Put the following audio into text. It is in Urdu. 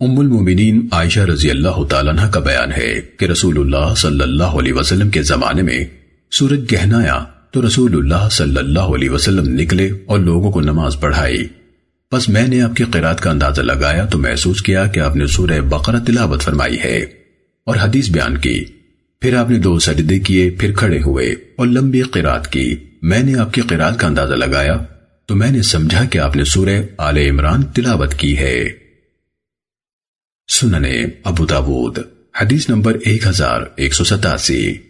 ام المومنین عائشہ رضی اللہ تعالیٰ عنہ کا بیان ہے کہ رسول اللہ صلی اللہ علیہ وسلم کے زمانے میں سورج گہنایا تو رسول اللہ صلی اللہ علیہ وسلم نکلے اور لوگوں کو نماز پڑھائی۔ بس میں نے آپ کی قرآت کا اندازہ لگایا تو محسوس کیا کہ آپ نے سورہ بقرہ تلاوت فرمائی ہے اور حدیث بیان کی۔ پھر آپ نے دو سجدے کیے، پھر کھڑے ہوئے اور لمبی قرآت کی۔ میں نے آپ کی قرآت کا اندازہ لگایا تو میں نے سمجھا کہ آپ نے سورہ اعلی عمران تلاوت کی ہے۔ لگایا تو میں نے سمجھا کہ آپ نے سورہ آل